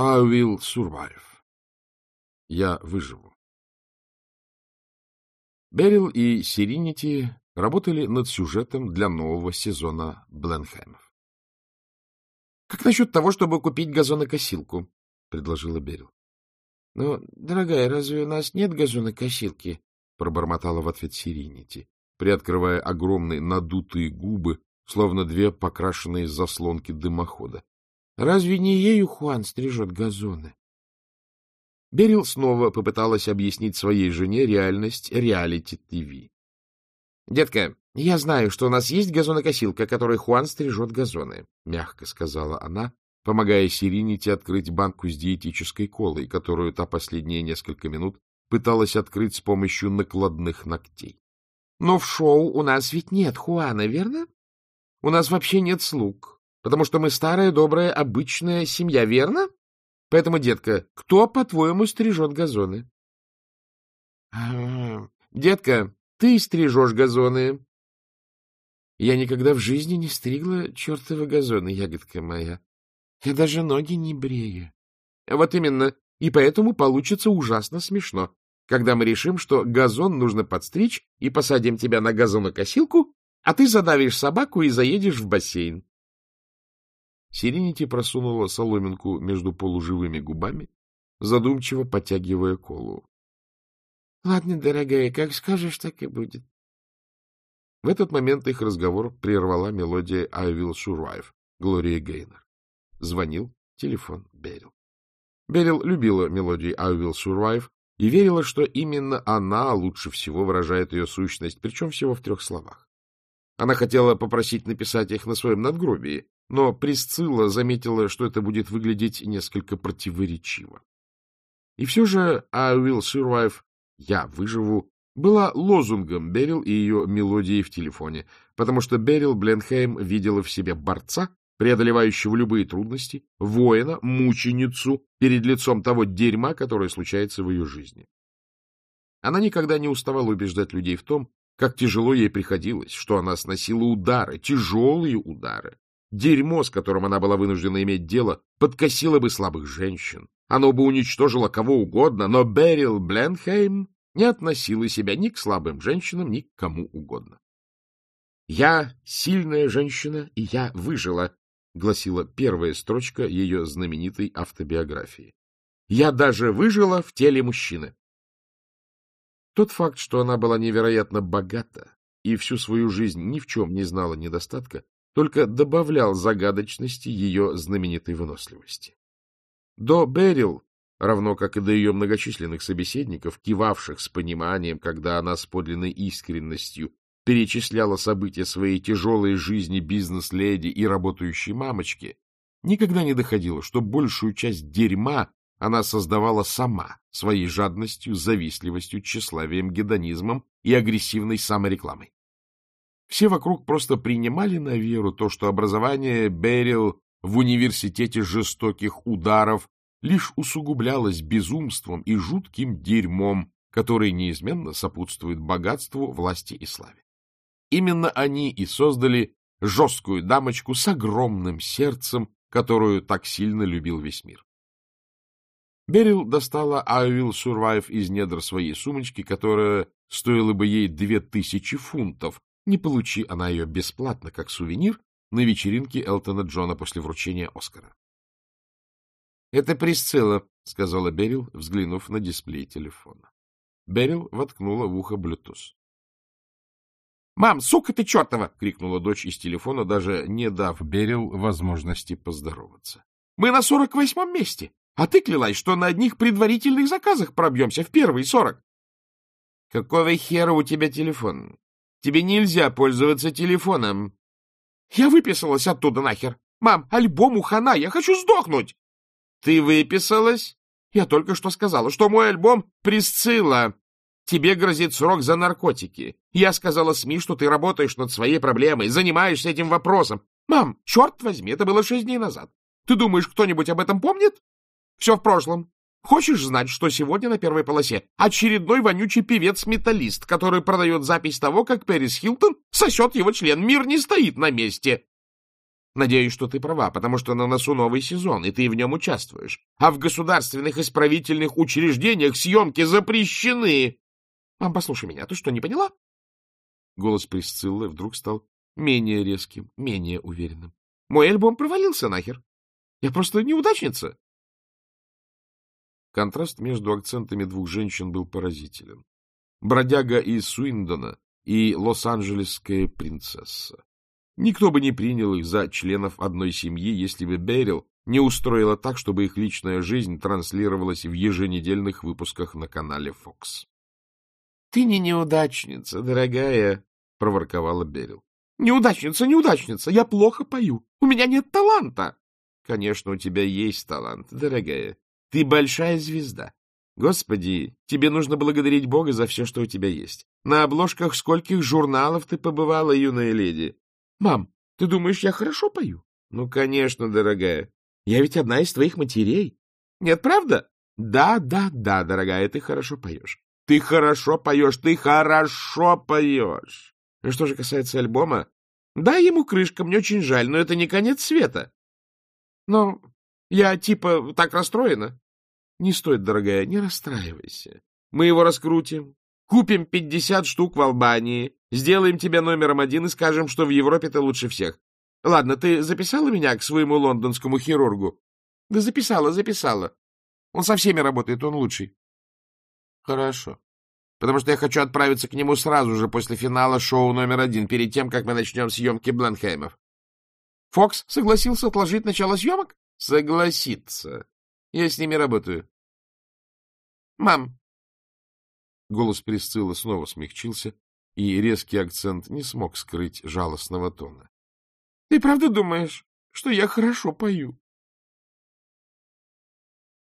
I will survive. Я выживу. Берил и Сиринити работали над сюжетом для нового сезона Бленхаймов. — Как насчет того, чтобы купить газонокосилку? — предложила Берил. — Ну, дорогая, разве у нас нет газонокосилки? — пробормотала в ответ Сиринити, приоткрывая огромные надутые губы, словно две покрашенные заслонки дымохода. — Разве не ею Хуан стрижет газоны? Берил снова попыталась объяснить своей жене реальность реалити-ТВ. — Детка, я знаю, что у нас есть газонокосилка, которой Хуан стрижет газоны, — мягко сказала она, помогая Сиринити открыть банку с диетической колой, которую та последние несколько минут пыталась открыть с помощью накладных ногтей. — Но в шоу у нас ведь нет Хуана, верно? У нас вообще нет слуг, потому что мы старая, добрая, обычная семья, верно? Поэтому, детка, кто, по-твоему, стрижет газоны? — Детка, ты стрижешь газоны. Я никогда в жизни не стригла чертовы газоны, ягодка моя. Я даже ноги не брею. Вот именно. И поэтому получится ужасно смешно, когда мы решим, что газон нужно подстричь и посадим тебя на газонокосилку, а ты задавишь собаку и заедешь в бассейн. Сиренити просунула соломинку между полуживыми губами, задумчиво потягивая колу. — Ладно, дорогая, как скажешь, так и будет. В этот момент их разговор прервала мелодия «I will survive» Глория Гейнер. Звонил телефон Берил. Берил любила мелодию «I will survive» и верила, что именно она лучше всего выражает ее сущность, причем всего в трех словах. Она хотела попросить написать их на своем надгробии, но Присцилла заметила, что это будет выглядеть несколько противоречиво. И все же «I will survive» — «Я выживу» была лозунгом Берил и ее мелодии в телефоне, потому что Берил Бленхейм видела в себе борца, преодолевающего любые трудности, воина, мученицу перед лицом того дерьма, которое случается в ее жизни. Она никогда не уставала убеждать людей в том, как тяжело ей приходилось, что она сносила удары, тяжелые удары, Дерьмо, с которым она была вынуждена иметь дело, подкосило бы слабых женщин. Оно бы уничтожило кого угодно, но Берил Бленхейм не относила себя ни к слабым женщинам, ни к кому угодно. «Я сильная женщина, и я выжила», — гласила первая строчка ее знаменитой автобиографии. «Я даже выжила в теле мужчины». Тот факт, что она была невероятно богата и всю свою жизнь ни в чем не знала недостатка, только добавлял загадочности ее знаменитой выносливости. До Берил, равно как и до ее многочисленных собеседников, кивавших с пониманием, когда она с подлинной искренностью перечисляла события своей тяжелой жизни бизнес-леди и работающей мамочки, никогда не доходило, что большую часть дерьма она создавала сама своей жадностью, завистливостью, тщеславием, гедонизмом и агрессивной саморекламой. Все вокруг просто принимали на веру то, что образование Берил в университете жестоких ударов лишь усугублялось безумством и жутким дерьмом, который неизменно сопутствует богатству, власти и славе. Именно они и создали жесткую дамочку с огромным сердцем, которую так сильно любил весь мир. Берил достала «I will survive» из недр своей сумочки, которая стоила бы ей две тысячи фунтов, не получи она ее бесплатно, как сувенир, на вечеринке Элтона Джона после вручения Оскара. — Это Присцилла, — сказала Берил, взглянув на дисплей телефона. Берил воткнула в ухо Bluetooth. — Мам, сука ты чертова! — крикнула дочь из телефона, даже не дав Берил возможности поздороваться. — Мы на сорок восьмом месте, а ты клялась, что на одних предварительных заказах пробьемся в первые сорок. — Какого хера у тебя телефон? Тебе нельзя пользоваться телефоном. Я выписалась оттуда нахер. Мам, альбом у Хана, я хочу сдохнуть. Ты выписалась? Я только что сказала, что мой альбом Присцилла. Тебе грозит срок за наркотики. Я сказала СМИ, что ты работаешь над своей проблемой, занимаешься этим вопросом. Мам, черт возьми, это было шесть дней назад. Ты думаешь, кто-нибудь об этом помнит? Все в прошлом. Хочешь знать, что сегодня на первой полосе? Очередной вонючий певец-металлист, который продает запись того, как Пэрис Хилтон сосет его член. Мир не стоит на месте. Надеюсь, что ты права, потому что на носу новый сезон, и ты в нем участвуешь. А в государственных исправительных учреждениях съемки запрещены. Мам, послушай меня, ты что, не поняла? Голос Присциллы вдруг стал менее резким, менее уверенным. Мой альбом провалился нахер. Я просто неудачница. Контраст между акцентами двух женщин был поразителен. Бродяга из Суиндона и лос-анджелесская принцесса. Никто бы не принял их за членов одной семьи, если бы Берил не устроила так, чтобы их личная жизнь транслировалась в еженедельных выпусках на канале Fox. — Ты не неудачница, дорогая, — проворковала Берил. — Неудачница, неудачница, я плохо пою, у меня нет таланта. — Конечно, у тебя есть талант, дорогая. Ты большая звезда. Господи, тебе нужно благодарить Бога за все, что у тебя есть. На обложках скольких журналов ты побывала, юная леди. Мам, ты думаешь, я хорошо пою? Ну, конечно, дорогая. Я ведь одна из твоих матерей. Нет, правда? Да, да, да, дорогая, ты хорошо поешь. Ты хорошо поешь, ты хорошо поешь. Ну, что же касается альбома, дай ему крышка, мне очень жаль, но это не конец света. Но я типа так расстроена. Не стоит, дорогая, не расстраивайся. Мы его раскрутим, купим пятьдесят штук в Албании, сделаем тебя номером один и скажем, что в Европе ты лучше всех. Ладно, ты записала меня к своему лондонскому хирургу? Да записала, записала. Он со всеми работает, он лучший. Хорошо. Потому что я хочу отправиться к нему сразу же после финала шоу номер один, перед тем, как мы начнем съемки Бленхеймов. Фокс согласился отложить начало съемок? Согласится. Я с ними работаю. Мам. Голос Присциллы снова смягчился, и резкий акцент не смог скрыть жалостного тона. — Ты правда думаешь, что я хорошо пою?